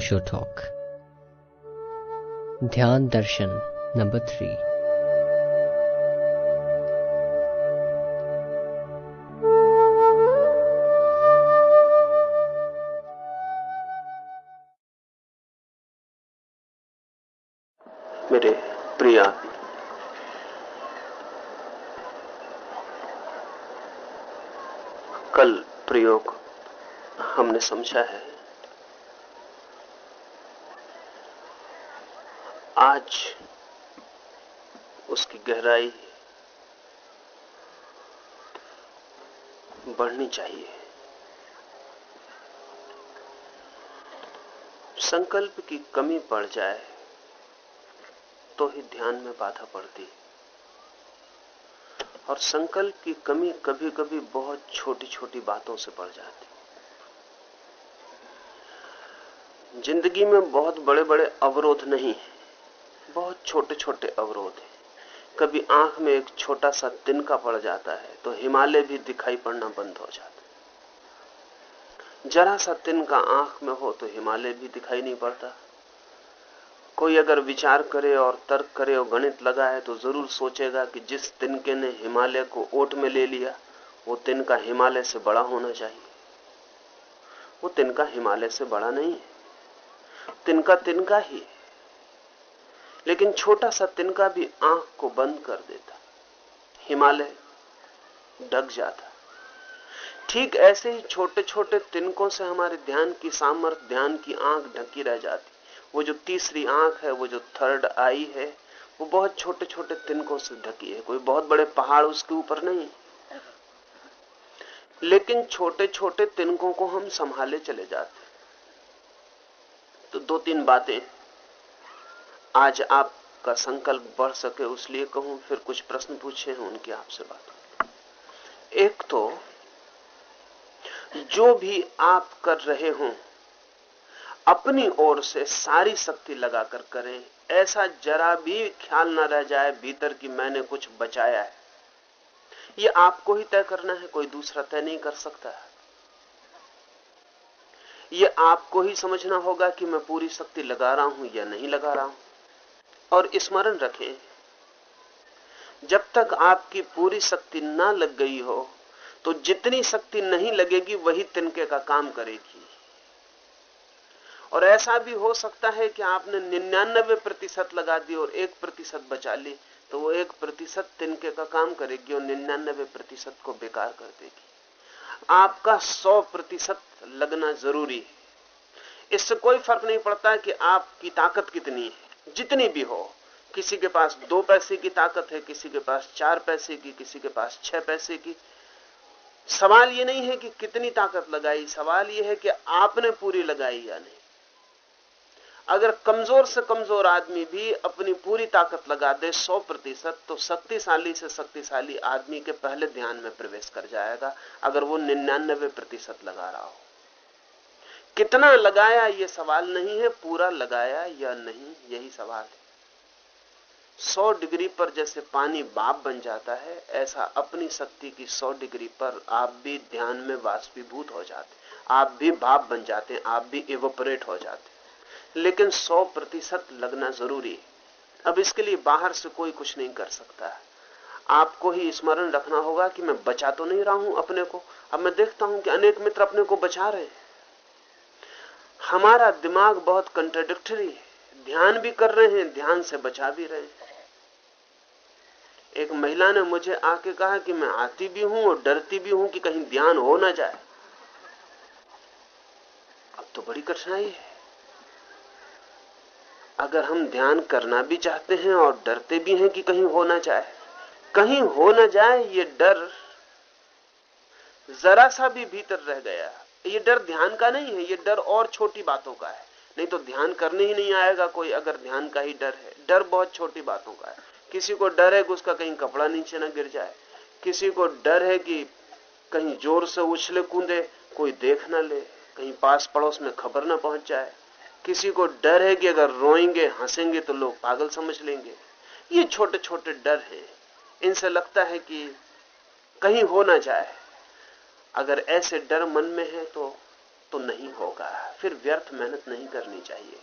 Osho talk ध्यान दर्शन number three मेरे प्रिया कल प्रयोग हमने समझा है। आज उसकी गहराई बढ़नी चाहिए। संकल्प की कमी पड़ जाए तो ही ध्यान में बाधा पड़ती। और संकल्प की कमी कभी कभी बहुत छोटी छोटी बातों से पड़ जाती। ज़िंदगी में बहुत बड़े बड़े अवरोध नहीं है। छोटे छोटे अवरोध हैं। कभी आँख में एक छोटा सा तिनका पड़ जाता है तो हिमालय भी दिखाई पड़ना बंद हो जाता जरा सा तिनका आँख में हो तो हिमालय भी दिखाई नहीं पड़ता। कोई अगर विचार करे और तर्क करे और गणित लगाए तो ज़रूर सोचेगा कि जिस तिनके ने हिमालय को ओट में ले लिया, वो तिनका हिमालय से बड़ा होना चाहिए। वो तिनका हिमालय से बड़ा नहीं है। तिनका तिनका ही है। लेकिन छोटा सा तिनका भी आँख को बंद कर देता। हिमालय ढक जाता। ठीक ऐसे ही छोटे छोटे तिनकों से हमारे ध्यान की सामर्थ्य ध्यान की आँख ढकी रह जाती। वो जो तीसरी आँख है, वो जो थर्ड आई है, वो बहुत छोटे छोटे तिनकों से ढकी है। कोई बहुत बड़े पहाड़ उसके ऊपर नहीं। लेकिन छोटे छोटे तिनकों को हम संभाले चले जाते तो दो तीन बातें आज आपका संकल्प बढ़ सके, उसलिए कहूँ, फिर कुछ प्रश्न पूछे हैं उनकी आपसे बात। एक तो जो भी आप कर रहे हों, अपनी ओर से सारी शक्ति लगाकर करें। ऐसा जरा भी ख्याल ना रह जाए भीतर कि मैंने कुछ बचाया है। ये आपको ही तय करना है, कोई दूसरा तय नहीं कर सकता है। ये आपको ही समझना होगा कि मैं पूरी शक्ति लगा रहा हूँ या नहीं लगा रहा हूँ। और स्मरण रखें। जब तक आपकी पूरी शक्ति ना लग गई हो तो जितनी शक्ति नहीं लगेगी, वही तिनके का काम करेगी। और ऐसा भी हो सकता है कि आपने निन्यानबे प्रतिशत लगा दी और एक प्रतिशत बचा ली तो वो एक प्रतिशत तिनके का काम करेगी और निन्यानबे प्रतिशत को बेकार कर देगी। आपका सौ प्रतिशत लगना ज़रूरी है। इससे कोई फ़र्क नहीं पड़ता कि आपकी ताकत कितनी है। जितनी भी हो, किसी के पास दो पैसे की ताकत है, किसी के पास चार पैसे की, किसी के पास छह पैसे की। सवाल ये नहीं है कि कितनी ताकत लगाई, सवाल ये है कि आपने पूरी लगाई या नहीं। अगर कमज़ोर से कमज़ोर आदमी भी अपनी पूरी ताकत लगा दे 100 प्रतिशत तो शक्तिशाली से शक्तिशाली आदमी के पहले ध्यान में प्रवेश कर जाएगा, अगर वो निन्यानबे प्रतिशत लगा रहा हो। कितना लगाया ये सवाल नहीं है, पूरा लगाया या नहीं, यही सवाल है। 100 डिग्री पर जैसे पानी बाप बन जाता है, ऐसा अपनी शक्ति की 100 डिग्री पर आप भी ध्यान में वाष्पीभूत हो जाते आप भी बाप बन जाते हैं, आप भी इवोपरेट हो जाते लेकिन 100 प्रतिशत लगना ज़रूरी है। अब इसके लिए बाहर से कोई कुछ नहीं कर सकता है। आपको ही स्मरण रखना होगा कि मैं बचा तो नहीं रहा हूँ अपने को। अब मैं देखता हूँ कि अनेक मित्र अपने को बचा रहे हैं। हमारा दिमाग बहुत कंट्राडिक्टरी है। ध्यान भी कर रहे हैं, ध्यान से बचा भी रहे हैं। एक महिला ने मुझे आके कहा कि मैं आती भी हूँ और डरती भी हूँ कि कहीं ध्यान हो ना जाए। अब तो बड़ी कठिनाई है। अगर हम ध्यान करना भी चाहते हैं और डरते भी हैं कि कहीं हो ना जाए, कहीं हो ना जाए, ये डर जरा सा भी भीतर रह गया। ये डर ध्यान का नहीं है, ये डर और छोटी बातों का है। नहीं तो ध्यान करने ही नहीं आएगा कोई, अगर ध्यान का ही डर है। डर बहुत छोटी बातों का है। किसी को डर है कि उसका कहीं कपड़ा नीचे ना गिर जाए। किसी को डर है कि कहीं ज़ोर से उछले कूदे, कोई देख ना ले, कहीं पास पड़ोस में खबर ना पहुँच जाए। किसी को डर है कि अगर रोएँगे, हंसेंगे तो लोग पागल समझ लेंगे। ये छोटे छोटे डर हैं। इनसे लगता है कि कहीं हो ना जाए। अगर ऐसे डर मन में है तो तो नहीं होगा। फिर व्यर्थ मेहनत नहीं करनी चाहिए।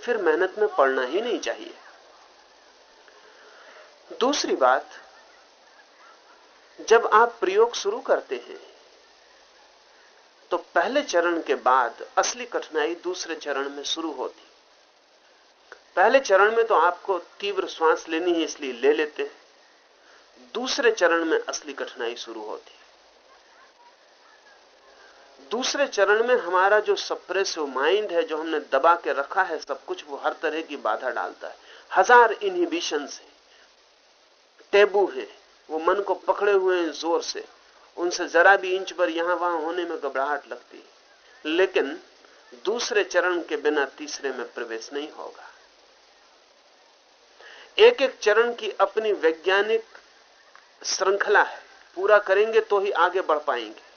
फिर मेहनत में पड़ना ही नहीं चाहिए। दूसरी बात, जब आप प्रयोग शुरू करते हैं तो पहले चरण के बाद असली कठिनाई दूसरे चरण में शुरू होती। पहले चरण में तो आपको तीव्र श्वास लेनी है इसलिए ले लेते हैं। दूसरे चरण में असली कठिनाई शुरू होती। दूसरे चरण में हमारा जो सप्रेसिव माइंड है, जो हमने दबा के रखा है, सब कुछ वो हर तरह की बाधा डालता है। हज़ार इनहिबिशन है। टेबू है। वो मन को पकड़े हुए हैं ज़ोर से। उनसे जरा भी इंच पर यहाँ वहाँ होने में घबराहट लगती है। लेकिन दूसरे चरण के बिना तीसरे में प्रवेश नहीं होगा। एक एक चरण की अपनी वैज्ञानिक श्रृंखला है। पूरा करेंगे तो ही आगे बढ़ पाएँगे।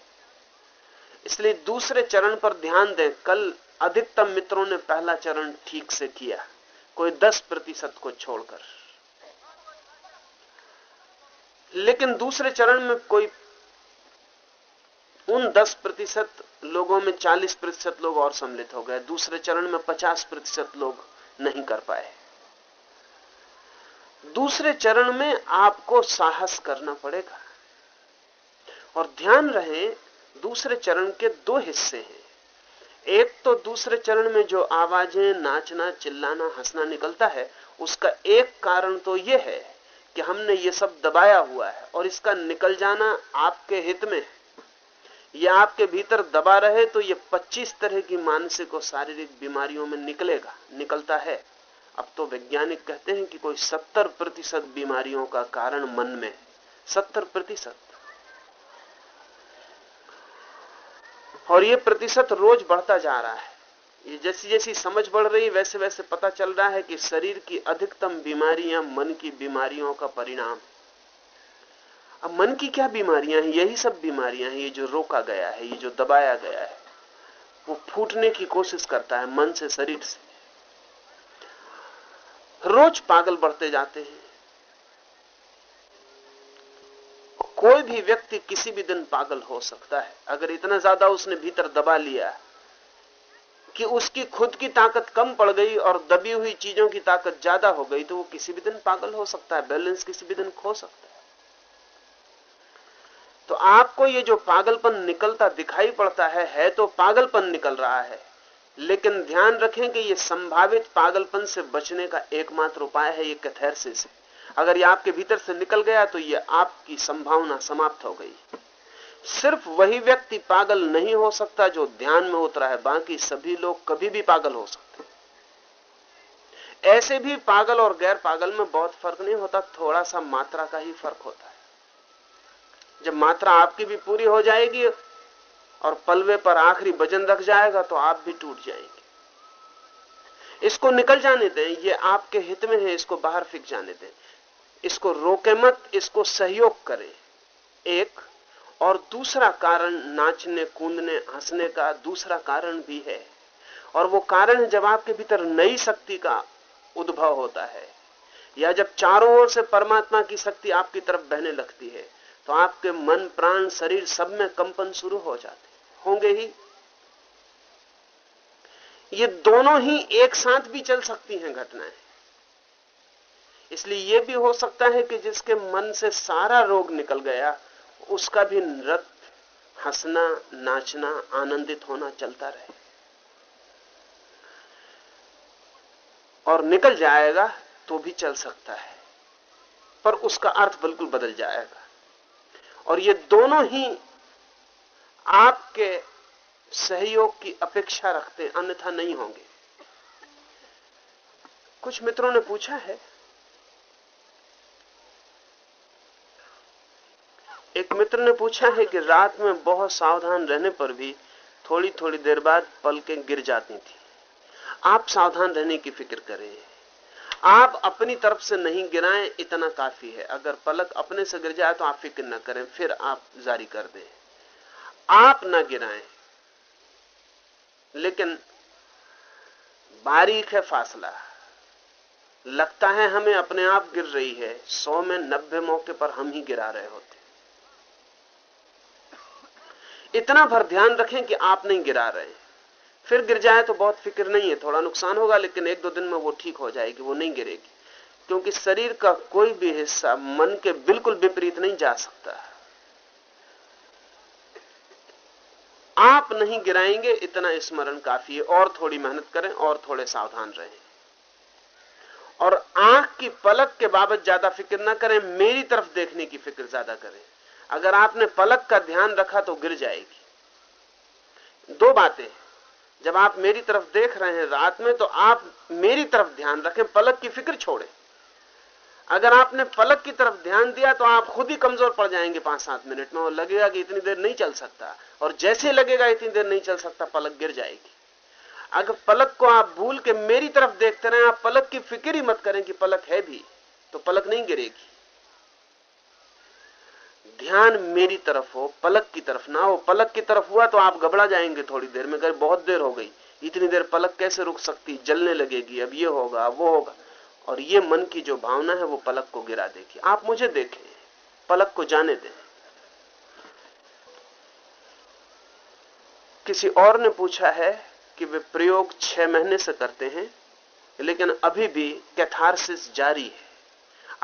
इसलिए दूसरे चरण पर ध्यान दें। कल अधिकतम मित्रों ने पहला चरण ठीक से किया। कोई 10 प्रतिशत को छोड़कर। लेकिन दूसरे चरण में कोई उन 10 प्रतिशत लोगों में 40 प्रतिशत लोग और सम्मिलित हो गए। दूसरे चरण में 50 प्रतिशत लोग नहीं कर पाए। दूसरे चरण में आपको साहस करना पड़ेगा। और ध्यान रहे दूसरे चरण के दो हिस्से हैं। एक तो दूसरे चरण में जो आवाज़ें, नाचना, चिल्लाना, हंसना निकलता है, उसका एक कारण तो यह है कि हमने ये सब दबाया हुआ है और इसका निकल जाना आपके हित में है। ये आपके भीतर दबा रहे तो ये 25 तरह की मानसिक और शारीरिक बीमारियों में निकलेगा, निकलता है। अब तो वैज्ञानिक कहते हैं कि कोई 70 प्रतिशत बीमारियों का कारण मन में 70 प्रतिशत। और ये प्रतिशत रोज बढ़ता जा रहा है। ये जैसी जैसी समझ बढ़ रही वैसे वैसे पता चल रहा है कि शरीर की अधिकतम बीमारियाँ मन की बीमारियों का परिणाम। अब मन की क्या बीमारियाँ हैं? यही सब बीमारियाँ हैं, ये जो रोका गया है, ये जो दबाया गया है, वो फूटने की कोशिश करता है मन से, शरीर से। रोज पागल बढ़ते जाते हैं। कोई भी व्यक्ति किसी भी दिन पागल हो सकता है। अगर इतना ज़्यादा उसने भीतर दबा लिया कि उसकी खुद की ताकत कम पड़ गई और दबी हुई चीज़ों की ताकत ज़्यादा हो गई तो वो किसी भी दिन पागल हो सकता है, बैलेंस किसी भी दिन खो सकता है। तो आपको ये जो पागलपन निकलता दिखाई पड़ता है है तो पागलपन निकल रहा है, लेकिन ध्यान रखें कि ये संभावित पागलपन से बचने का एकमात्र उपाय है, ये कैथेरसिस है। अगर ये आपके भीतर से निकल गया तो ये आपकी संभावना समाप्त हो गई। सिर्फ़ वही व्यक्ति पागल नहीं हो सकता जो ध्यान में उतरा है, बाकी सभी लोग कभी भी पागल हो सकते ऐसे भी पागल और गैर पागल में बहुत फ़र्क नहीं होता, थोड़ा सा मात्रा का ही फ़र्क होता है। जब मात्रा आपकी भी पूरी हो जाएगी और पलवे पर आखिरी वज़न रख जाएगा तो आप भी टूट जाएँगे। इसको निकल जाने दें, ये आपके हित में है, इसको बाहर फिक जाने दें। इसको रोके मत, इसको सहयोग करें। एक, और दूसरा कारण नाचने, कूदने, हंसने का दूसरा कारण भी है। और वो कारण जब आपके भीतर नई शक्ति का उद्भव होता है, या जब चारों ओर से परमात्मा की शक्ति आपकी तरफ़ बहने लगती है तो आपके मन, प्राण, शरीर सब में कंपन शुरू हो जाते होंगे ही। ये दोनों ही एक साथ भी चल सकती हैं घटनाएँ। इसलिए यह भी हो सकता है कि जिसके मन से सारा रोग निकल गया, उसका भी नृत्य, हंसना, नाचना, आनंदित होना चलता रहे। और निकल जाएगा तो भी चल सकता है, पर उसका अर्थ बिल्कुल बदल जाएगा। और ये दोनों ही आपके सहयोग की अपेक्षा रखते, अन्यथा नहीं होंगे। कुछ मित्रों ने पूछा है एक मित्र ने पूछा है कि रात में बहुत सावधान रहने पर भी थोड़ी थोड़ी देर बाद पलकें गिर जाती थी। आप सावधान रहने की फ़िक्र करें। आप अपनी तरफ़ से नहीं गिराएँ, इतना काफ़ी है। अगर पलक अपने से गिर जाए तो आप फ़िक्र न करें, फिर आप जारी कर दें। आप न गिराएँ। लेकिन बारीक है फासला। लगता है हमें अपने आप गिर रही है। सौ में नब्बे मौके पर हम ही गिरा रहे होते इतना भर ध्यान रखें कि आप नहीं गिरा रहे। फिर गिर जाए तो बहुत फ़िक्र नहीं है, थोड़ा नुकसान होगा, लेकिन एक दो दिन में वो ठीक हो जाएगी, वो नहीं गिरेगी। क्योंकि शरीर का कोई भी हिस्सा मन के बिल्कुल विपरीत नहीं जा सकता आप नहीं गिराएँगे, इतना स्मरण काफ़ी है। और थोड़ी मेहनत करें, और थोड़े सावधान रहें। और आँख की पलक के बाबत ज़्यादा फ़िक्र ना करें, मेरी तरफ़ देखने की फ़िक्र ज़्यादा करें। अगर आपने पलक का ध्यान रखा तो गिर जाएगी। दो बातें। जब आप मेरी तरफ़ देख रहे हैं रात में तो आप मेरी तरफ़ ध्यान रखें, पलक की फ़िक्र छोड़ें। अगर आपने पलक की तरफ़ ध्यान दिया तो आप खुद ही कमज़ोर पड़ जाएँगे पाँच सात मिनट में, और लगेगा कि इतनी देर नहीं चल सकता। और जैसे लगेगा, इतनी देर नहीं चल सकता, पलक गिर जाएगी। अगर पलक को आप भूल के मेरी तरफ़ देखते रहे, आप पलक की फ़िक्र ही मत करें कि पलक है भी तो पलक नहीं गिरेगी। ध्यान मेरी तरफ़ हो, पलक की तरफ़ ना हो। पलक की तरफ़ हुआ तो आप घबरा जाएँगे थोड़ी देर में कर बहुत देर हो गई। इतनी देर पलक कैसे रुक सकती? जलने लगेगी, अब ये होगा, अब वो होगा। और ये मन की जो भावना है, वो पलक को गिरा देगी। आप मुझे देखें, पलक को जाने दें। किसी और ने पूछा है कि वे प्रयोग छह महीने से करते हैं, लेकिन अभी भी कैथारसिस जारी है।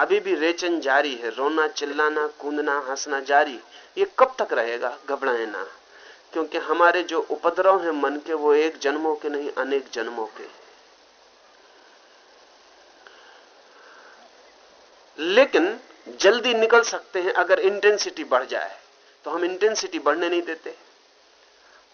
अभी भी रेचन जारी है, रोना, चिल्लाना, कूदना, हंसना जारी ये कब तक रहेगा? घबराए ना। क्योंकि हमारे जो उपद्रव हैं मन के, वो एक जन्मों के नहीं, अनेक जन्मों के लेकिन जल्दी निकल सकते हैं अगर इंटेंसिटी बढ़ जाए। तो हम इंटेंसिटी बढ़ने नहीं देते।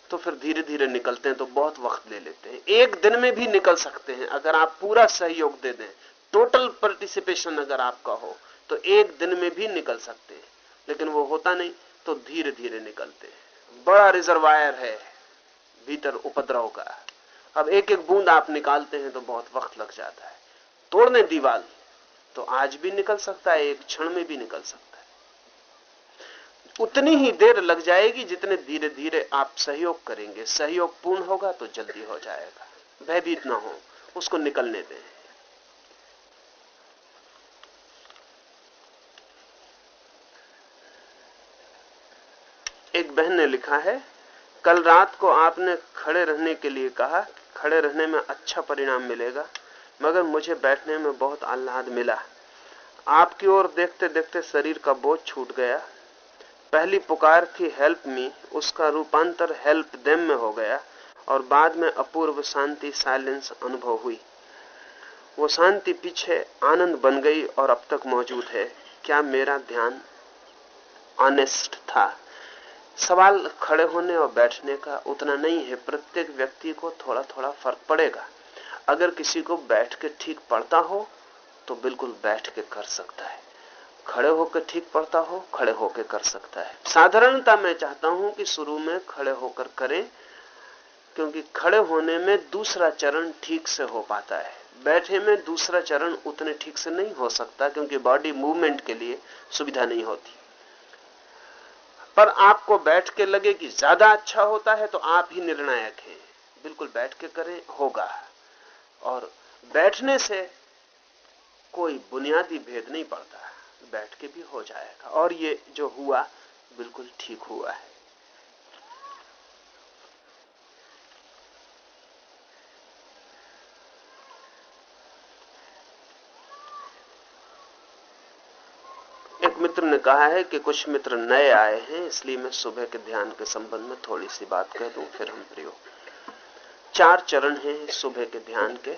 तो फिर धीरे धीरे निकलते हैं तो बहुत वक्त ले लेते हैं। एक दिन में भी निकल सकते हैं, अगर आप पूरा सहयोग दे दें टोटल पार्टिसिपेशन अगर आपका हो तो एक दिन में भी निकल सकते हैं, लेकिन वो होता नहीं तो धीरे धीरे निकलते हैं। बड़ा रिजर्वायर है भीतर उपद्रव का। अब एक एक बूंद आप निकालते हैं तो बहुत वक्त लग जाता है। तोड़ने दीवाल तो आज भी निकल सकता है, एक क्षण में भी निकल सकता है। उतनी ही देर लग जाएगी जितने धीरे धीरे आप सहयोग करेंगे। सहयोग पूर्ण होगा तो जल्दी हो जाएगा। भयभीत ना हो, उसको निकलने दें एक बहन ने लिखा है, कल रात को आपने खड़े रहने के लिए कहा, खड़े रहने में अच्छा परिणाम मिलेगा, मगर मुझे बैठने में बहुत आह्लाद मिला। आपकी ओर देखते देखते शरीर का बोझ छूट गया। पहली पुकार थी हेल्प मी, उसका रूपांतर हेल्प देम में हो गया, और बाद में अपूर्व शांति साइलेंस अनुभव हुई। वो शांति पीछे आनंद बन गई और अब तक मौजूद है। क्या मेरा ध्यान ऑनेस्ट था? सवाल खड़े होने और बैठने का उतना नहीं है। प्रत्येक व्यक्ति को थोड़ा थोड़ा फ़र्क पड़ेगा। अगर किसी को बैठ के ठीक पड़ता हो तो बिल्कुल बैठ के कर सकता है। खड़े होकर ठीक पड़ता हो, खड़े होकर कर सकता है। साधारणता मैं चाहता हूँ कि शुरू में खड़े होकर करें, क्योंकि खड़े होने में दूसरा चरण ठीक से हो पाता है। बैठे में दूसरा चरण उतने ठीक से नहीं हो सकता, क्योंकि बॉडी मूवमेंट के लिए सुविधा नहीं होती। पर आपको बैठ के लगे कि ज़्यादा अच्छा होता है तो आप ही निर्णायक हैं। बिल्कुल बैठ के करें, होगा। और बैठने से कोई बुनियादी भेद नहीं पड़ता। बैठ के भी हो जाएगा। और ये जो हुआ, बिल्कुल ठीक हुआ है एक मित्र ने कहा है कि कुछ मित्र नए आए हैं, इसलिए मैं सुबह के ध्यान के संबंध में थोड़ी सी बात कह दूँ, फिर हम प्रयोग। चार चरण हैं सुबह के ध्यान के।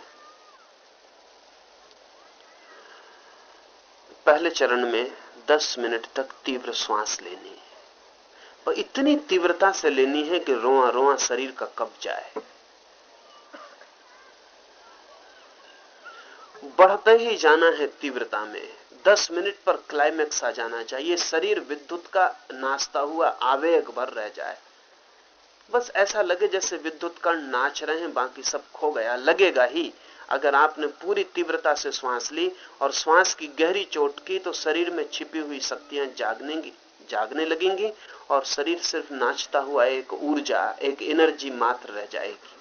पहले चरण में 10 मिनट तक तीव्र श्वास लेनी है। और इतनी तीव्रता से लेनी है कि रोआ रोआ शरीर का कब जाए। बढ़ते ही जाना है तीव्रता में। 10 मिनट पर क्लाइमेक्स आ जाना चाहिए। शरीर विद्युत का नाचता हुआ, आवेग भर रह जाए। बस ऐसा लगे जैसे विद्युत कण नाच रहे हैं, बाकी सब खो गया। लगेगा ही। अगर आपने पूरी तीव्रता से श्वास ली और श्वास की गहरी चोट की तो शरीर में छिपी हुई शक्तियाँ जागने जागने लगेंगी और शरीर सिर्फ़ नाचता हुआ एक ऊर्जा, एक एनर्जी मात्र रह जाएगी।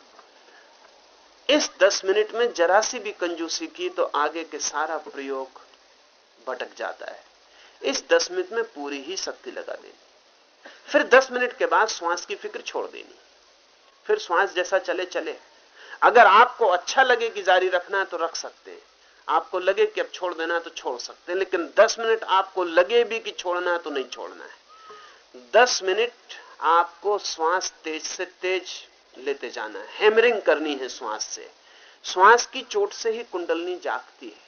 इस दस मिनट में जरा सी भी कंजूसी की तो आगे के सारा प्रयोग भटक जाता है। इस दस मिनट में पूरी ही शक्ति लगा देनी। फिर दस मिनट के बाद श्वास की फ़िक्र छोड़ देनी। फिर श्वास जैसा चले चले। अगर आपको अच्छा लगे कि जारी रखना है तो रख सकते हैं। आपको लगे कि अब छोड़ देना है तो छोड़ सकते हैं, लेकिन 10 मिनट आपको लगे भी कि छोड़ना है तो नहीं छोड़ना है। 10 मिनट आपको श्वास तेज से तेज लेते जाना है। हेमरिंग करनी है श्वास से। श्वास की चोट से ही कुंडलनी जागती है।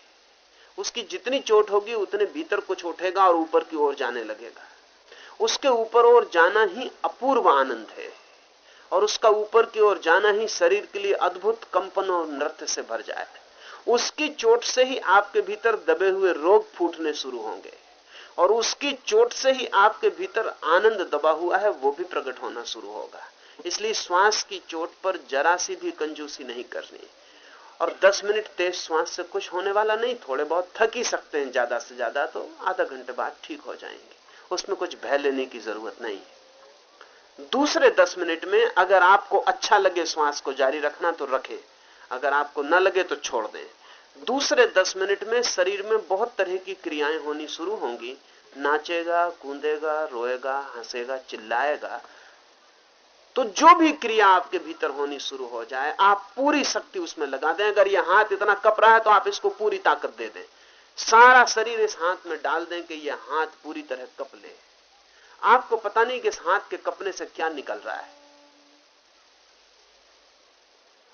उसकी जितनी चोट होगी, उतने भीतर कुछ उठेगा और ऊपर की ओर जाने लगेगा। उसके ऊपर और जाना ही अपूर्व आनंद है और उसका ऊपर की ओर जाना ही शरीर के लिए अद्भुत कंपन और नृत्य से भर जाए। उसकी चोट से ही आपके भीतर दबे हुए रोग फूटने शुरू होंगे और उसकी चोट से ही आपके भीतर आनंद दबा हुआ है, वो भी प्रकट होना शुरू होगा। इसलिए श्वास की चोट पर जरा सी भी कंजूसी नहीं करनी। और 10 मिनट तेज श्वास से कुछ होने वाला नहीं, थोड़े बहुत थक ही सकते हैं ज़्यादा से ज़्यादा तो आधा घंटे बाद ठीक हो जाएँगे। उसमें कुछ भय लेने की ज़रूरत नहीं है। दूसरे 10 मिनट में अगर आपको अच्छा लगे श्वास को जारी रखना तो रखें। अगर आपको न लगे तो छोड़ दें। दूसरे 10 मिनट में शरीर में बहुत तरह की क्रियाएँ होनी शुरू होंगी। नाचेगा, कूदेगा, रोएगा, हंसेगा, चिल्लाएगा तो जो भी क्रिया आपके भीतर होनी शुरू हो जाए, आप पूरी शक्ति उसमें लगा दें। अगर यह हाथ इतना कप रहा है तो आप इसको पूरी ताकत दे दें। सारा शरीर इस हाथ में डाल दें कि यह हाथ पूरी तरह कप ले। आपको पता नहीं कि इस हाथ के कपने से क्या निकल रहा है।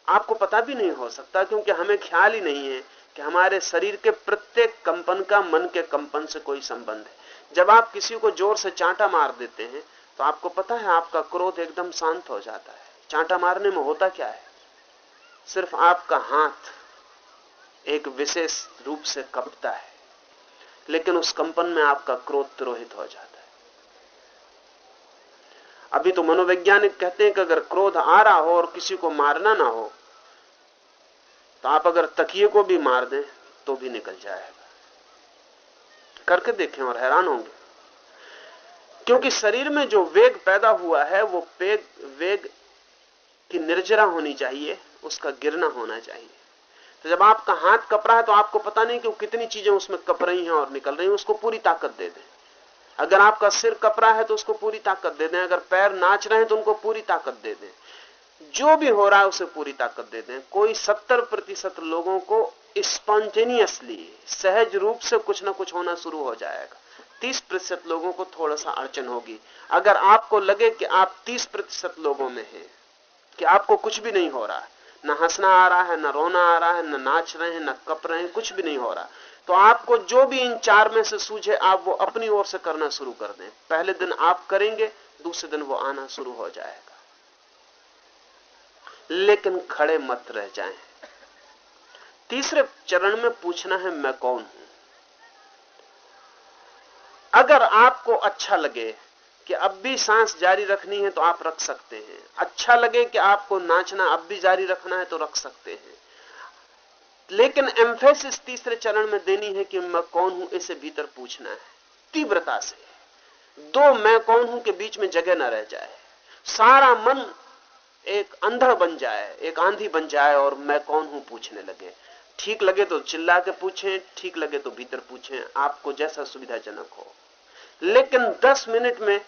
आपको पता भी नहीं हो सकता, क्योंकि हमें ख्याल ही नहीं है कि हमारे शरीर के प्रत्येक कंपन का मन के कंपन से कोई संबंध है। जब आप किसी को ज़ोर से चांटा मार देते हैं तो आपको पता है, आपका क्रोध एकदम शांत हो जाता है। चांटा मारने में होता क्या है? सिर्फ़ आपका हाथ एक विशेष रूप से कपता है, लेकिन उस कंपन में आपका क्रोध तिरोहित हो जाता है। अभी तो मनोवैज्ञानिक कहते हैं कि अगर क्रोध आ रहा हो और किसी को मारना ना हो तो आप अगर तकिए को भी मार दें तो भी निकल जाएगा। करके देखें और हैरान होंगे। क्योंकि शरीर में जो वेग पैदा हुआ है, वो वेग वेग की निर्जरा होनी चाहिए, उसका गिरना होना चाहिए। तो जब आपका हाथ कप रहा है तो आपको पता नहीं कि वो कितनी चीज़ें उसमें कप रही हैं और निकल रही हैं, उसको पूरी ताकत दे दें। अगर आपका सिर कप रहा है तो उसको पूरी ताकत दे दें। अगर पैर नाच रहे हैं तो उनको पूरी ताकत दे दें। जो भी हो रहा है, उसे पूरी ताकत दे दें। कोई सत्तर प्रतिशत लोगों को स्पॉन्टेनियसली सहज रूप से कुछ ना कुछ होना शुरू हो जाएगा। तीस प्रतिशत लोगों को थोड़ा सा अड़चन होगी। अगर आपको लगे कि आप तीस प्रतिशत लोगों में हैं, कि आपको कुछ भी नहीं हो रहा है, न हंसना आ रहा है, न रोना आ रहा है, न नाच रहे हैं, न कप रहे हैं, कुछ भी नहीं हो रहा तो आपको जो भी इन चार में से सूझे आप वो अपनी ओर से करना शुरू कर दें। पहले दिन आप करेंगे, दूसरे दिन वो आना शुरू हो जाएगा। लेकिन खड़े मत रह जाएँ। तीसरे चरण में पूछना है, मैं कौन हूँ? अगर आपको अच्छा लगे कि अब भी सांस जारी रखनी है तो आप रख सकते हैं। अच्छा लगे कि आपको नाचना अब भी जारी रखना है तो रख सकते हैं। लेकिन एम्फेसिस तीसरे चरण में देनी है कि मैं कौन हूँ, इसे भीतर पूछना है। तीव्रता से। दो, मैं कौन हूँ के बीच में जगह ना रह जाए। सारा मन एक अंधड़ बन जाए, एक आंधी बन जाए और मैं कौन हूँ पूछने लगे। ठीक लगे तो चिल्ला के पूछें, ठीक लगे तो भीतर पूछें। आपको जैसा सुविधाजनक हो। लेकिन 10 मिनट में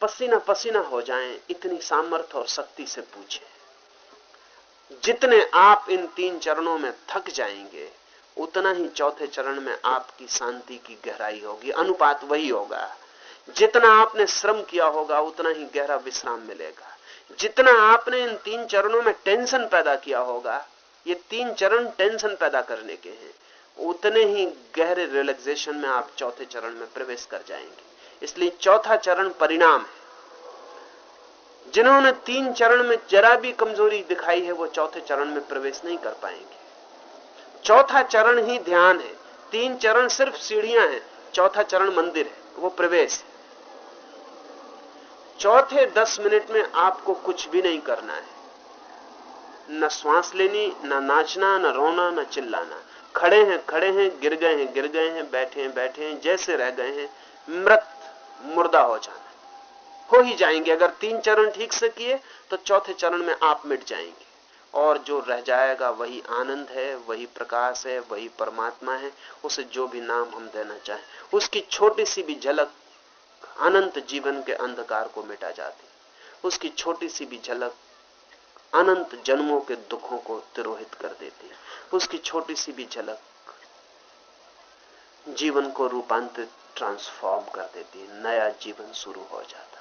पसीना पसीना हो जाएँ, इतनी सामर्थ्य और शक्ति से पूछें। जितने आप इन तीन चरणों में थक जाएँगे, उतना ही चौथे चरण में आपकी शांति की गहराई होगी। अनुपात वही होगा। जितना आपने श्रम किया होगा, उतना ही गहरा विश्राम मिलेगा। जितना आपने इन तीन चरणों में टेंशन पैदा किया होगा, ये तीन चरण टेंशन पैदा करने के हैं। उतने ही गहरे रिलैक्सेशन में आप चौथे चरण में प्रवेश कर जाएँगे। इसलिए चौथा चरण परिणाम है। जिन्होंने तीन चरण में जरा भी कमज़ोरी दिखाई है, वो चौथे चरण में प्रवेश नहीं कर पाएँगे। चौथा चरण ही ध्यान है। तीन चरण सिर्फ़ सीढ़ियाँ हैं, चौथा चरण मंदिर है, वो प्रवेश है। चौथे दस मिनट में आपको कुछ भी नहीं करना है। न श्वास लेनी, न नाचना, न रोना, न चिल्लाना। खड़े हैं खड़े हैं, गिर गए हैं, गिर गए हैं, बैठे हैं बैठे हैं, जैसे रह गए हैं, मृत मुर्दा हो जाना। हो ही जाएँगे। अगर तीन चरण ठीक से किए तो चौथे चरण में आप मिट जाएँगे। और जो रह जाएगा, वही आनंद है, वही प्रकाश है, वही परमात्मा है, उसे जो भी नाम हम देना चाहें, उसकी छोटी सी भी झलक अनंत जीवन के अंधकार को मिटा जाती। उसकी छोटी सी भी झलक अनंत जन्मों के दुखों को तिरोहित कर देती। है उसकी छोटी सी भी झलक जीवन को रूपांतरित ट्रांसफॉर्म कर देती है, नया जीवन शुरू हो जाता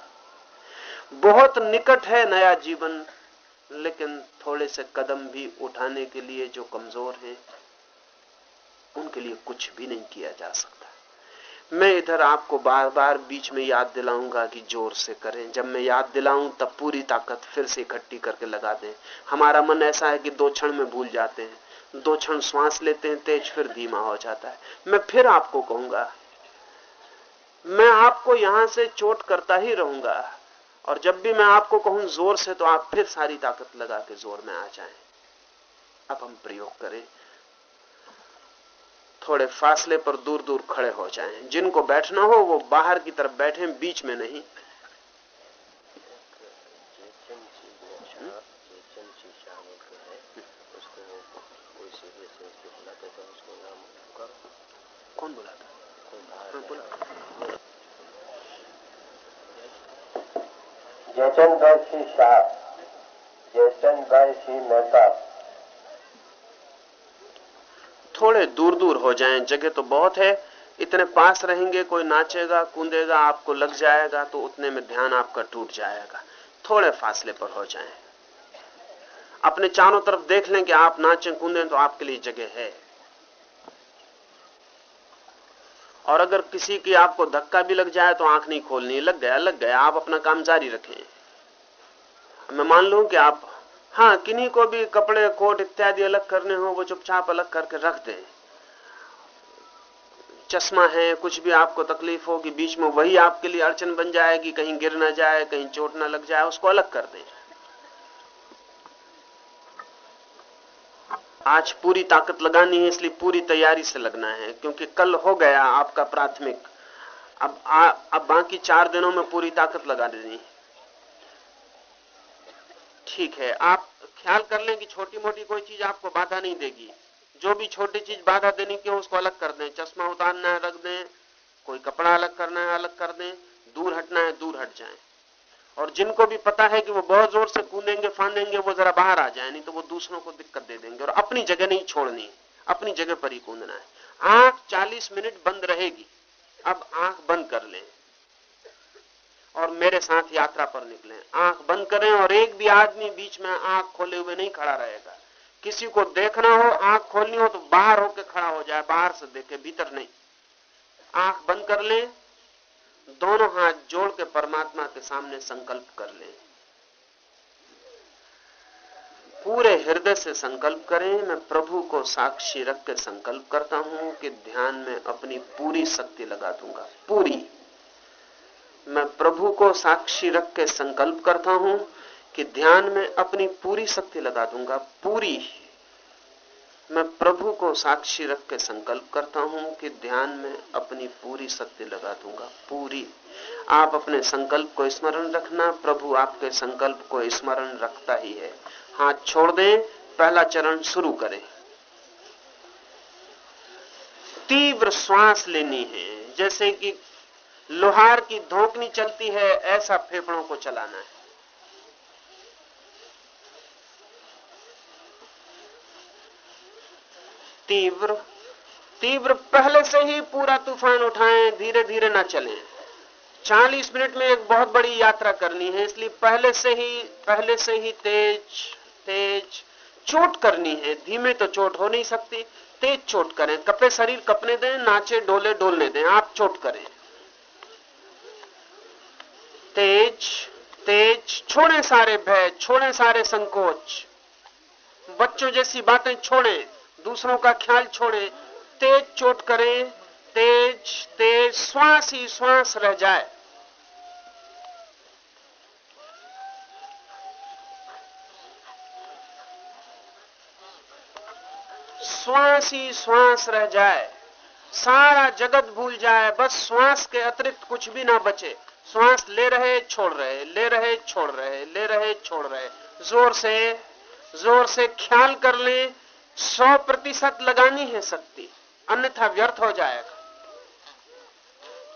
बहुत निकट है नया जीवन, लेकिन थोड़े से कदम भी उठाने के लिए जो कमज़ोर हैं, उनके लिए कुछ भी नहीं किया जा सकता। मैं इधर आपको बार बार बीच में याद दिलाऊँगा कि ज़ोर से करें। जब मैं याद दिलाऊं, तब पूरी ताकत फिर से इकट्ठी करके लगा दें। हमारा मन ऐसा है कि दो क्षण में भूल जाते हैं, दो क्षण श्वास लेते हैं, तेज फिर धीमा हो जाता है। मैं फिर आपको कहूँगा मैं आपको यहाँ से चोट करता ही रहूँगा। और जब भी मैं आपको कहूँ ज़ोर से तो आप फिर सारी ताकत लगा के ज़ोर में आ जाएँ। अब हम प्रयोग करें। थोड़े फासले पर दूर दूर खड़े हो जाएँ। जिनको बैठना हो वो बाहर की तरफ़ बैठे बीच में नहीं। कौन बुलाता हाँ, जयचंद सिंह शाह जयचंद सिंह मेहता थोड़े दूर दूर हो जाएँ, जगह तो बहुत है, इतने पास रहेंगे, कोई नाचेगा, कूदेगा, आपको लग जाएगा तो उतने में ध्यान आपका टूट जाएगा। थोड़े फासले पर हो जाएँ। अपने चारों तरफ़ देख लें कि आप नाचें, कूदें तो आपके लिए जगह है। और अगर किसी की आपको धक्का भी लग जाए तो आँख नहीं खोलनी, लग गया लग गया, आप अपना काम जारी रखें। मैं मान लू कि आप हाँ किन्हीं को भी कपड़े, कोट इत्यादि अलग करने हो, वो चुपचाप अलग करके रख दें। चश्मा है, कुछ भी आपको तकलीफ़ हो कि बीच में वही आपके लिए अड़चन बन जाएगी, कहीं गिर ना जाए, कहीं चोट ना लग जाए, उसको अलग कर दें। आज पूरी ताकत लगानी है इसलिए पूरी तैयारी से लगना है क्योंकि कल हो गया आपका प्राथमिक। अब आ, अब बाकी चार दिनों में पूरी ताकत लगा देनी। ठीक है आप ख्याल कर लें कि छोटी मोटी कोई चीज़ आपको बाधा नहीं देगी। जो भी छोटी चीज़ बाधा देने की हो उसको अलग कर दें। चश्मा उतारना है रख दें। कोई कपड़ा अलग करना है अलग कर दें। दूर हटना है दूर हट जाएँ। और जिनको भी पता है कि वो बहुत ज़ोर से कूदेंगे, फांदेंगे, वो जरा बाहर आ जाए, नहीं तो वो दूसरों को दिक्कत दे देंगे और अपनी जगह नहीं छोड़नी अपनी जगह पर ही कूदना है। आँख 40 मिनट बंद रहेगी, अब आँख बंद कर लें। और मेरे साथ यात्रा पर निकले। आँख बंद करें और एक भी आदमी बीच में आँख खोले हुए नहीं खड़ा रहेगा। किसी को देखना हो, आँख खोलनी हो तो बाहर होकर खड़ा हो जाए, बाहर से देखे, भीतर नहीं। आँख बंद कर लें। दोनों हाथ जोड़ के परमात्मा के सामने संकल्प कर लें। पूरे हृदय से संकल्प करें। मैं प्रभु को साक्षी रख के संकल्प करता हूँ कि ध्यान में अपनी पूरी शक्ति लगा दूँगा। पूरी। मैं प्रभु को साक्षी रख के संकल्प करता हूँ कि ध्यान में अपनी पूरी शक्ति लगा दूँगा। पूरी। मैं प्रभु को साक्षी रख के संकल्प करता हूँ कि ध्यान में अपनी पूरी शक्ति लगा दूँगा, पूरी। आप अपने संकल्प को स्मरण रखना, प्रभु आपके संकल्प को स्मरण रखता ही है। हाथ छोड़ दें, पहला चरण शुरू करें। तीव्र श्वास लेनी है, जैसे कि लोहार की धोकनी चलती है, ऐसा फेफड़ों को चलाना है। तीव्र तीव्र पहले से ही पूरा तूफ़ान उठाएँ धीरे धीरे ना चलें। 40 मिनट में एक बहुत बड़ी यात्रा करनी है, इसलिए पहले से ही, पहले से ही तेज तेज चोट करनी है। धीमे तो चोट हो नहीं सकती, तेज चोट करें। कपे शरीर कपने दें, नाचे, डोले, डोलने दें, आप चोट करें। तेज तेज, छोड़े सारे भय, छोड़े सारे संकोच। बच्चों जैसी बातें छोड़ें। दूसरों का ख्याल छोड़े, तेज चोट करें, तेज तेज, श्वास ही श्वास रह जाए। श्वास ही श्वास रह जाए। सारा जगत भूल जाए, बस श्वास के अतिरिक्त कुछ भी ना बचे। श्वास ले रहे, छोड़ रहे, ले रहे, छोड़ रहे, ले रहे, छोड़ रहे। ज़ोर से ज़ोर से ख्याल कर ले। सौ प्रतिशत लगानी है शक्ति, अन्यथा व्यर्थ हो जाएगा।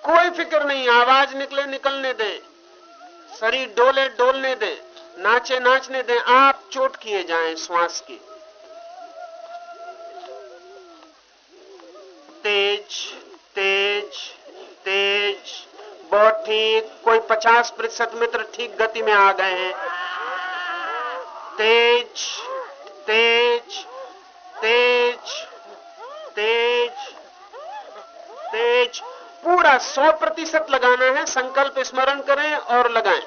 कोई फ़िक्र नहीं, आवाज़ निकले निकलने दें, शरीर डोले डोलने दें, नाचे नाचने दें, आप चोट किए जाएँ श्वास की। तेज तेज तेज, बहुत ठीक, कोई 50 प्रतिशत मित्र ठीक गति में आ गए हैं। तेज तेज तेज तेज। पूरा सौ प्रतिशत लगाना है, संकल्प स्मरण करें और लगाएँ।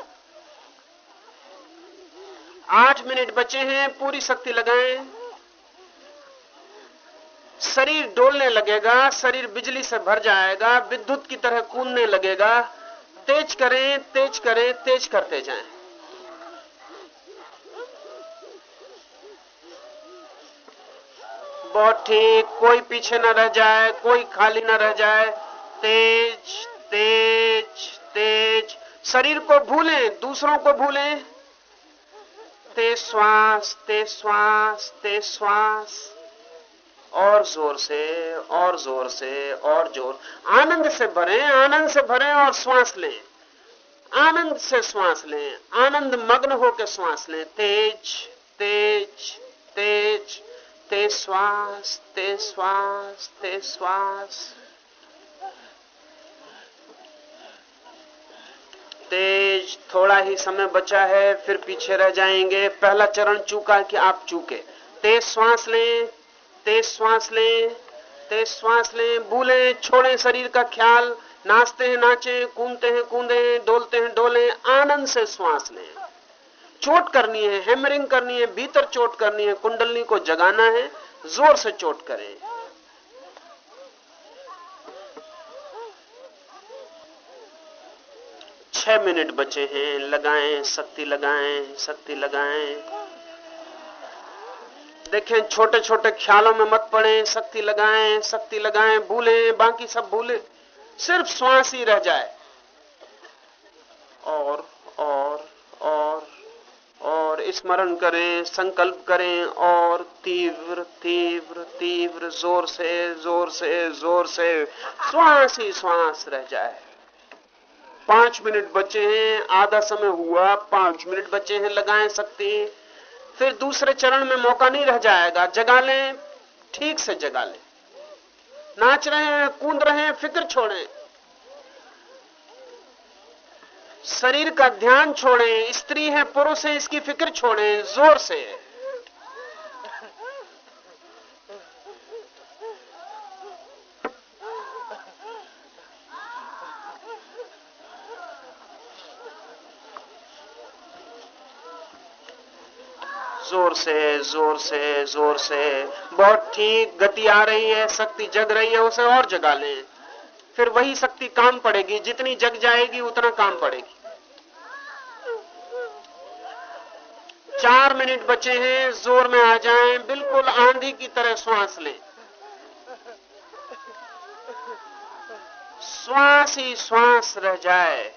आठ मिनट बचे हैं, पूरी शक्ति लगाएँ। शरीर डोलने लगेगा, शरीर बिजली से भर जाएगा, विद्युत की तरह कूदने लगेगा। तेज करें तेज करें, तेज करते जाएँ। ठीक, कोई पीछे न रह जाए, कोई खाली न रह जाए। तेज तेज तेज। शरीर को भूलें, दूसरों को भूलें। तेज श्वास तेज श्वास तेज श्वास। और ज़ोर से, और ज़ोर से, और ज़ोर। आनंद से भरें, आनंद से भरें और श्वास लें। आनंद से श्वास लें, आनंद मग्न होकर श्वास लें। तेज तेज तेज। तेज श्वास तेज श्वास तेज श्वास तेज, थोड़ा ही समय बचा है, फिर पीछे रह जाएँगे। पहला चरण चूका कि आप चूके। तेज श्वास लें, तेज श्वास लें, तेज श्वास लें। भूलें, छोड़ें शरीर का ख्याल। नाचते हैं, नाचें, कूदते हैं, कूदें, डोलते हैं, डोलें। आनंद से श्वास लें। चोट करनी है, हैमरिंग करनी है, भीतर चोट करनी है, कुंडलनी को जगाना है, ज़ोर से चोट करें। छह मिनट बचे हैं, लगाएँ, शक्ति लगाएँ शक्ति लगाएँ। देखें छोटे छोटे ख्यालों में मत पड़े, शक्ति लगाएँ शक्ति लगाएँ, भूलें, बाकी सब भूलें। सिर्फ़ श्वास ही रह जाए। और और और। और स्मरण करें, संकल्प करें और तीव्र तीव्र तीव्र, ज़ोर से ज़ोर से ज़ोर से, श्वास ही श्वास रह जाए। पाँच मिनट बचे हैं, आधा समय हुआ, पाँच मिनट बचे हैं, लगाएँ सकते हैं फिर दूसरे चरण में मौका नहीं रह जाएगा, जगा लें, ठीक से जगा लें। नाच रहे हैं, कूद रहे हैं, फ़िक्र छोड़ें। शरीर का ध्यान छोड़ें, स्त्री है, पुरुष है, इसकी फ़िक्र छोड़ें, ज़ोर से। ज़ोर से ज़ोर से ज़ोर से। बहुत ठीक गति आ रही है, शक्ति जग रही है, उसे और जगा लें। फिर वही शक्ति काम पड़ेगी, जितनी जग जाएगी, उतना काम पड़ेगी। चार मिनट बचे हैं, ज़ोर में आ जाएँ, बिल्कुल आंधी की तरह श्वास लें। श्वास ही श्वास रह जाए।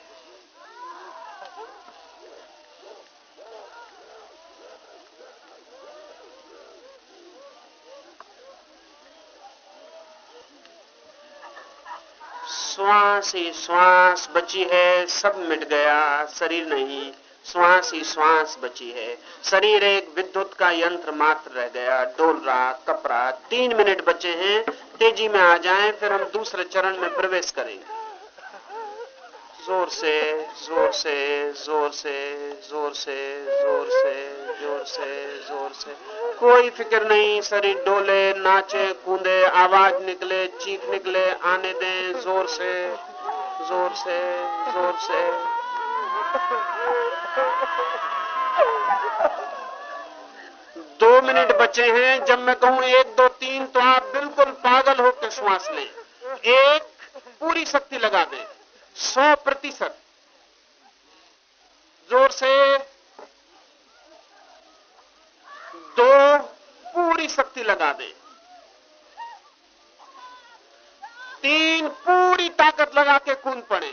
श्वास ही श्वास, बची है, सब मिट गया, शरीर नहीं। श्वास ही श्वास बची है। शरीर एक विद्युत का यंत्र मात्र रह गया। डोल रहा, कप रहा। तीन मिनट बचे हैं। तेज़ी में आ जाएँ, फिर हम दूसरे चरण में प्रवेश करेंगे ज़ोर से ज़ोर से ज़ोर से ज़ोर से ज़ोर से ज़ोर से ज़ोर से। कोई फ़िक्र नहीं, शरीर डोले, नाचे, कूदे, आवाज़ निकले, चीख निकले, आने दें, ज़ोर से ज़ोर से ज़ोर से। दो मिनट बचे हैं जब मैं कहूँ एक, दो, तीन तो आप बिल्कुल पागल होकर श्वास लें। एक, पूरी शक्ति लगा दें। सौ प्रतिशत ज़ोर से दो पूरी शक्ति लगा दें तीन पूरी ताकत लगा के कूद पड़े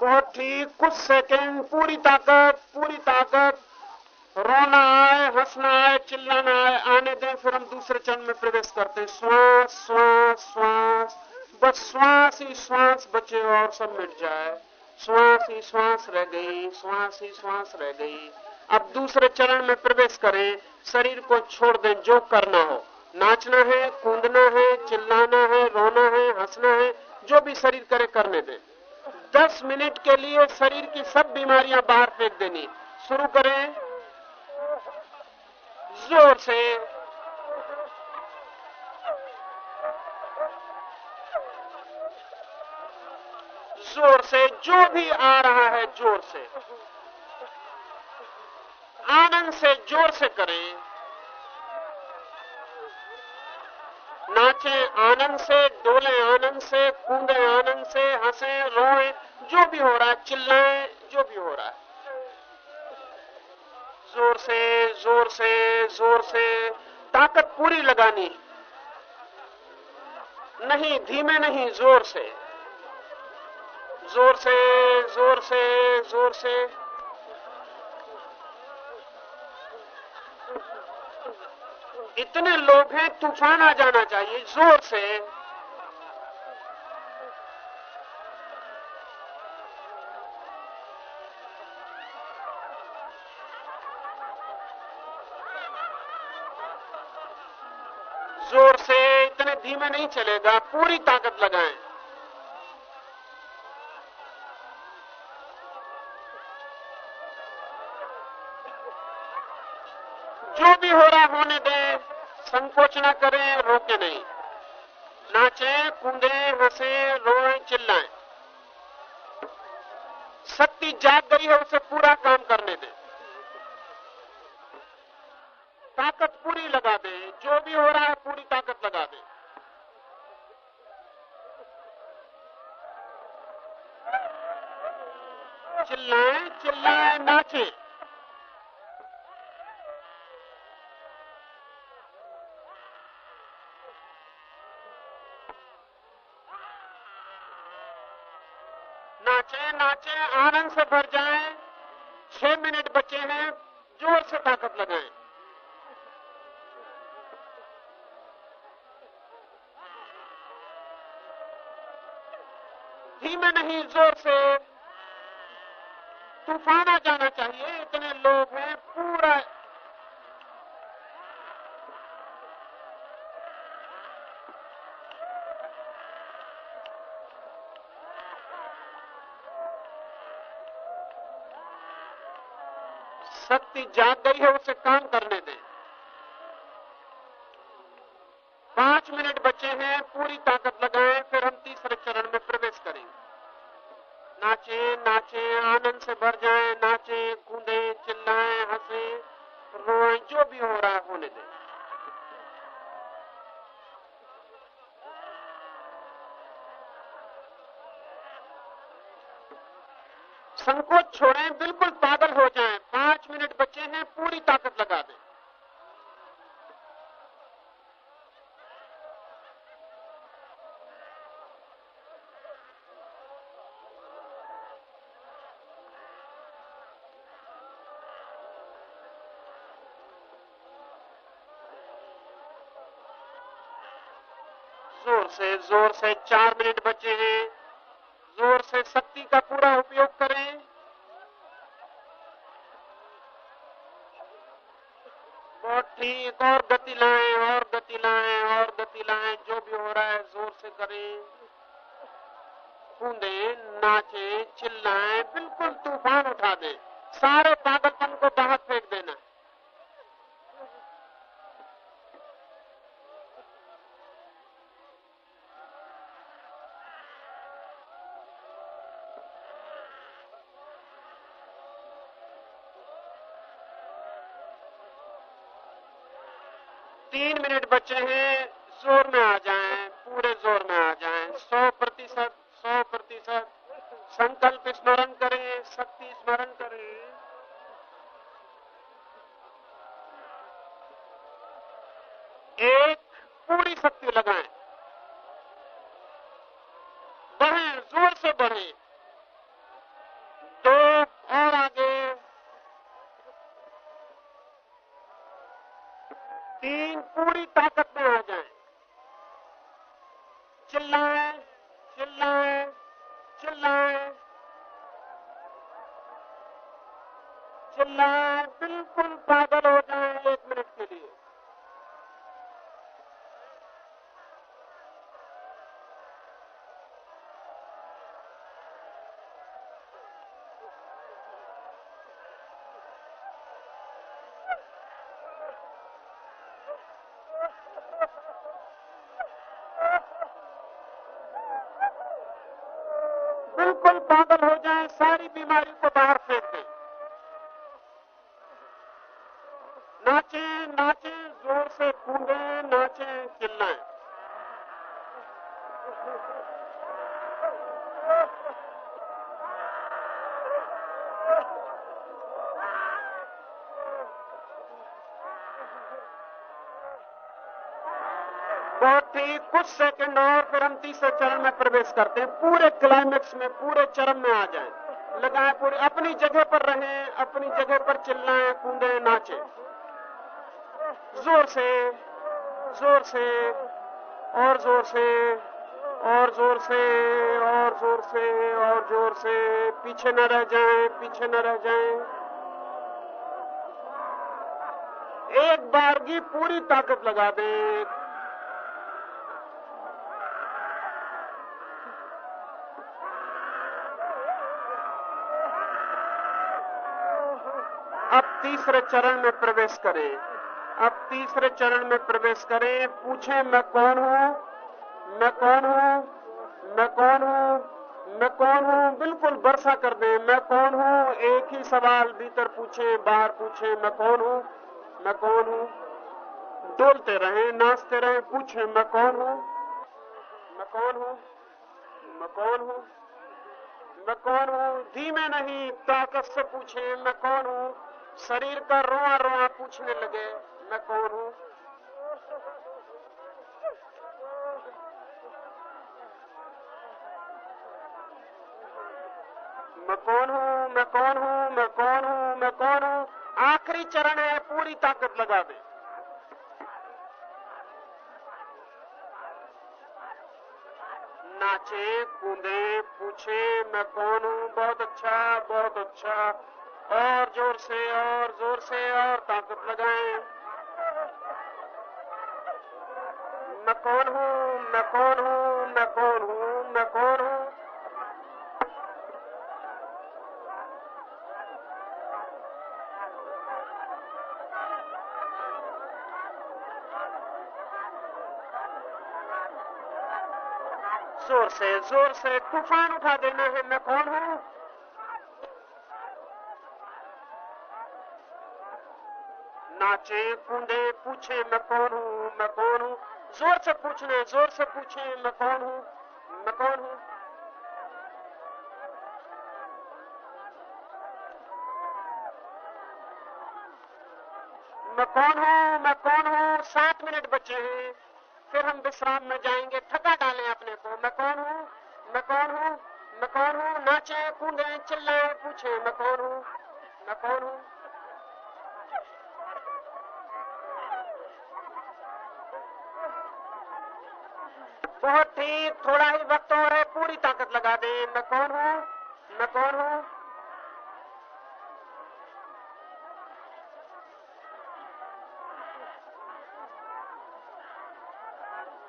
बहुत ठीक कुछ सेकंड, पूरी ताकत पूरी ताकत। रोना आए, हंसना आए, चिल्लाना आए, आने दें, फिर हम दूसरे चरण में प्रवेश करते हैं। श्वास श्वास श्वास। बस श्वास ही श्वास बचे और सब मिट जाए। श्वास ही श्वास रह गई, श्वास ही श्वास रह गई। अब दूसरे चरण में प्रवेश करें। शरीर को छोड़ दें, जो करना हो। नाचना है, कूदना है, चिल्लाना है, रोना है, हंसना है, जो भी शरीर करे, करने दें। दस मिनट के लिए शरीर की सब बीमारियाँ बाहर फेंक देनी। शुरू करें। ज़ोर से। ज़ोर से, जो भी आ रहा है ज़ोर से। आनंद से ज़ोर से करें। नाचे आनंद से, डोले आनंद से, कूदे आनंद से, हंसे, रोए, जो भी हो रहा है चिल्लाए जो भी हो रहा है। ज़ोर से ज़ोर से ज़ोर से, ताकत पूरी लगानी। नहीं, धीमे नहीं, ज़ोर से। ज़ोर से ज़ोर से ज़ोर से। इतने लोग हैं तूफ़ान आ जाना चाहिए, ज़ोर से। ज़ोर से, इतने धीमे नहीं चलेगा, पूरी ताकत लगाएँ जो भी हो रहा होने दें संकोच ना करें, रोके नहीं। नाचे, कूदे, हंसे, रोए, चिल्लाए। शक्ति जाग गई है, उसे पूरा काम करने दें। ताकत पूरी लगा दें, जो भी हो रहा है, पूरी ताकत लगा दें। चिल्लाए चिल्लाए, नाचें। नाचे नाचे, आनंद से भर जाए। छह मिनट बचे हैं, ज़ोर से ताकत लगाएँ। धीमे नहीं, ज़ोर से। तूफ़ान आ जाना चाहिए, इतने लोग हैं, पूरा शक्ति जाग गई है उसे काम करने दें पाँच मिनट बचे हैं, पूरी ताकत लगाएँ, फिर हम तीसरे चरण में प्रवेश करेंगे। नाचे नाचे, आनंद से भर जाए, नाचे, कूदे, चिल्लाए, हंसे, रोए, जो भी हो रहा है होने दें। संकोच छोड़ें, बिल्कुल पागल हो जाएँ। पाँच मिनट बचे हैं, पूरी ताकत लगा दें। ज़ोर से ज़ोर से, चार मिनट बचे हैं। ज़ोर से शक्ति का पूरा उपयोग करें। बहुत ठीक, और गति लाएँ, और गति लाएँ, और गति लाएँ, जो भी हो रहा है, ज़ोर से करें। कूदे नाचे, चिल्लाएँ, बिल्कुल तूफ़ान उठा दें। सारे पागलपन को बाहर फेंक देना तीन मिनट बचे हैं, ज़ोर में आ जाएँ, पूरे ज़ोर में आ जाएँ। सौ प्रतिशत सौ प्रतिशत संकल्प स्मरण करें, शक्ति स्मरण करें एक पूरी शक्ति लगाएँ बढ़े ज़ोर से बढ़े दो और आगे तीन पूरी ताकत में आ जाएँ चिल्लाएँ जाएँ बिल्कुल पागल हो जाएँ एक मिनट के लिए बिल्कुल पागल हो जाए, सारी बीमारी को बाहर फेंक दें। नाचे नाचे, ज़ोर से कूदें नाचें चिल्लाएँ बहुत ही कुछ सेकंड और फिर हम तीसरे चरण में प्रवेश करते हैं। पूरे क्लाइमेक्स में, पूरे चरण में आ जाएँ। लगाएँ पूरे, अपनी जगह पर रहें, अपनी जगह पर चिल्लाएँ, कूदे, नाचे। ज़ोर से ज़ोर से, और ज़ोर से, और ज़ोर से, और ज़ोर से, और ज़ोर से। पीछे न रह जाएँ, पीछे न रह जाएँ। एक बार की पूरी ताकत लगा दें अब तीसरे चरण में प्रवेश करें। अब तीसरे चरण में प्रवेश करें, पूछे, मैं कौन हूँ? मैं कौन हूँ? मैं कौन हूँ? मैं कौन हूँ? बिल्कुल वर्षा कर दें, मैं कौन हूँ? एक ही सवाल भीतर पूछे, बाहर पूछे, मैं कौन हूँ? मैं कौन हूँ? डोलते रहे, नाचते रहे, पूछे, मैं कौन हूँ? मैं कौन हूँ? मैं कौन हूँ? मैं कौन हूँ? धीमे नहीं, ताकत से पूछे, मैं कौन हूँ? शरीर का रोआ रोआ पूछने लगे, मैं कौन हूँ? मैं कौन हूँ, मैं कौन हूँ, मैं कौन हूँ, मैं कौन हूँ? आखिरी चरण है पूरी ताकत लगा दे। नाचे, कूदे, पूछे, मैं कौन हूँ? बहुत अच्छा बहुत अच्छा। और ज़ोर से, और ज़ोर से, और ताकत लगाएँ। मैं कौन हूँ? मैं कौन हूँ? मैं कौन हूँ? मैं कौन हूँ? ज़ोर से ज़ोर से तूफ़ान उठा देना है। मैं कौन हूँ? नाचे कूदे पूछे मैं कौन हूँ मैं कौन हूँ ज़ोर से पूछना ज़ोर से पूछे मैं कौन हूँ मैं कौन हूँ मैं कौन हूँ मैं कौन हूँ सात मिनट बचे हैं फिर हम विश्राम में जाएँगे थका डालें अपने को मैं कौन हूँ मैं कौन हूँ मैं कौन हूँ नाचे कूदे चिल्लाए पूछे मैं कौन हूँ मैं कौन हूँ बहुत ठीक थोड़ा ही वक्त और है पूरी ताकत लगा दें। मैं कौन हूँ? मैं कौन हूँ?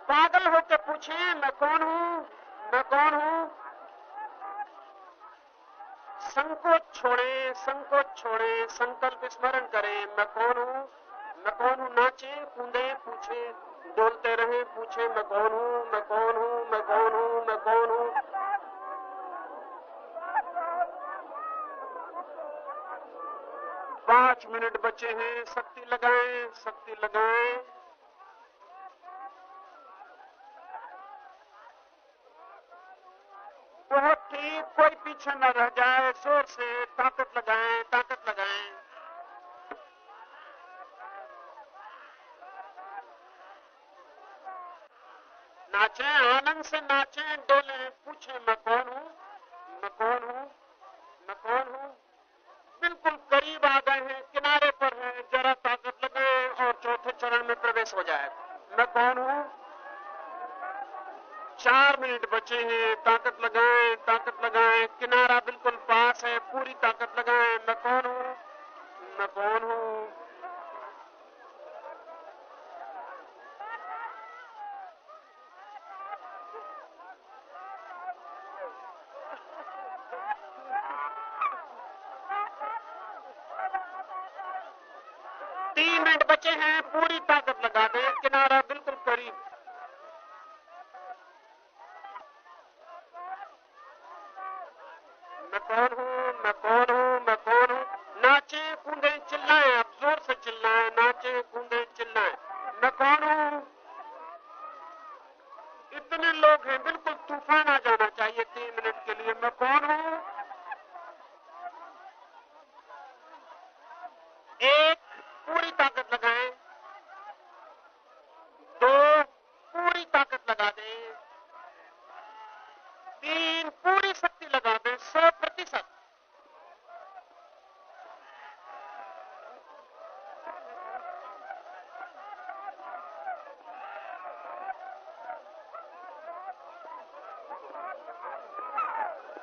पागल होकर पूछे, मैं कौन हूँ? मैं कौन हूँ? संकोच छोड़े संकोच छोड़े, संकल्प स्मरण करें। मैं कौन हूँ? मैं कौन हूँ? नाचे कूदे पूछे डोलते रहे, पूछे, मैं कौन हूँ, मैं कौन हूँ, मैं कौन हूँ, मैं कौन हूँ? पाँच मिनट बचे हैं, शक्ति लगाएँ शक्ति लगाएँ। बहुत ठीक, कोई पीछे न रह जाए, ज़ोर से ताकत लगाएँ ताकत लगाएँ। नाचें, आनंद से नाचे, डोले, पूछे, मैं कौन हूँ? मैं कौन हूँ? मैं कौन हूँ? बिल्कुल करीब आ गए हैं, किनारे पर हैं, जरा ताकत लगाएँ और चौथे चरण में प्रवेश हो जाए। मैं कौन हूँ? चार मिनट बचे हैं, ताकत लगाएँ ताकत लगाएँ किनारा बिल्कुल पास है, पूरी ताकत लगाएँ मैं कौन हूँ? मैं कौन हूँ?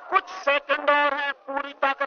कुछ सेकंड और हैं पूरी ताकत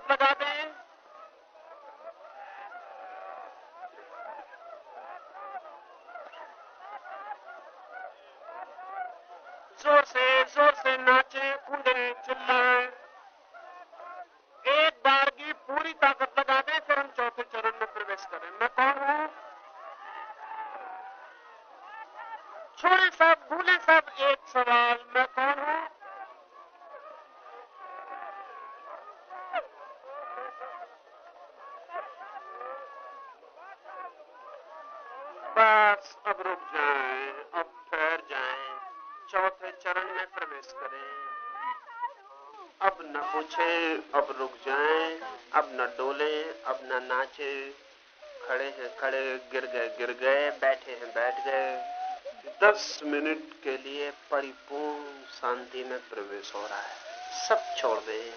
हैं गिर गए गिर गए, बैठे हैं, बैठ गए। दस मिनट के लिए परिपूर्ण शांति में प्रवेश हो रहा है। सब छोड़ दें,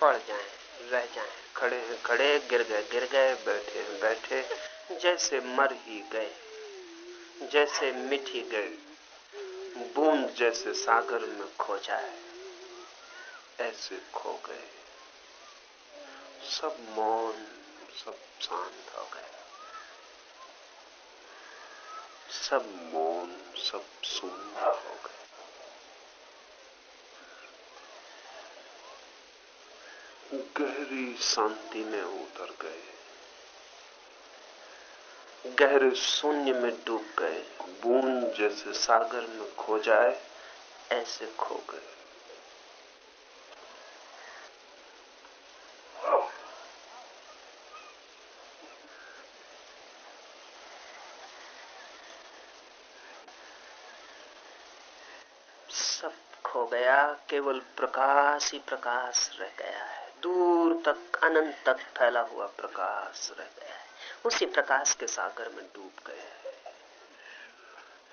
पड़ जाएँ, रह जाएँ, खड़े हैं, खड़े गिर गए गिर गए, बैठे हैं, बैठे जैसे मर ही गए, जैसे मिट ही गए, बूंद जैसे सागर में खो जाए, ऐसे खो गए। सब मौन, सब शांत हो गए। सब मौन, सब शून्य हो गए गहरी शांति में उतर गए। गहरे शून्य में डूब गए। बूंद जैसे सागर में खो जाए, ऐसे खो गए सब खो गया केवल प्रकाश ही प्रकाश रह गया है। दूर तक, अनंत तक फैला हुआ प्रकाश रह गया है। उसी प्रकाश के सागर में डूब गए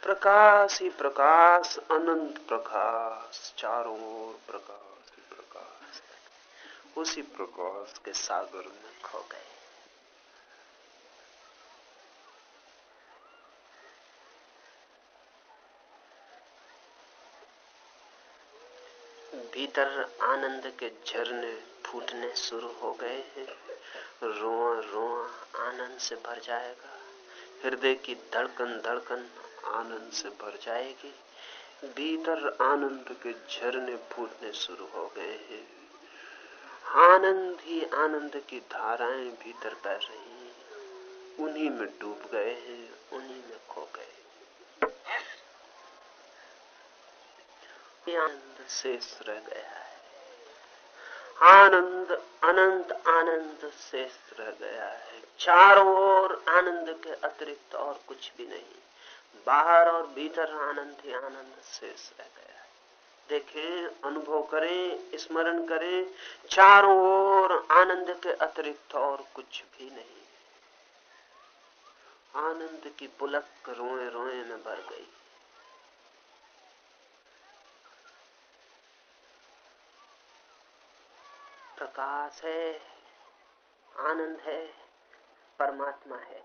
प्रकाश ही प्रकाश, अनंत प्रकाश, चारों ओर प्रकाश ही प्रकाश। उसी प्रकाश के सागर में खो गए। भीतर आनंद के झरने फूटने शुरू हो गए हैं। रोआ रोआ आनंद से भर जाएगा। हृदय की धड़कन धड़कन आनंद से भर जाएगी। भीतर आनंद के झरने फूटने शुरू हो गए हैं। आनंद ही आनंद की धाराएँ भीतर बह रही हैं। उन्हीं में डूब गए हैं, उन्हीं में खो गए आनंद शेष रह गया है आनंद, अनंत आनंद शेष रह गया है चारों ओर आनंद के अतिरिक्त और कुछ भी नहीं। बाहर और भीतर आनंद ही आनंद शेष रह गया है देखें, अनुभव करें, स्मरण करें, चारों ओर आनंद के अतिरिक्त और कुछ भी नहीं। आनंद की पुलक रोए रोए में भर गई। प्रकाश है आनंद है परमात्मा है।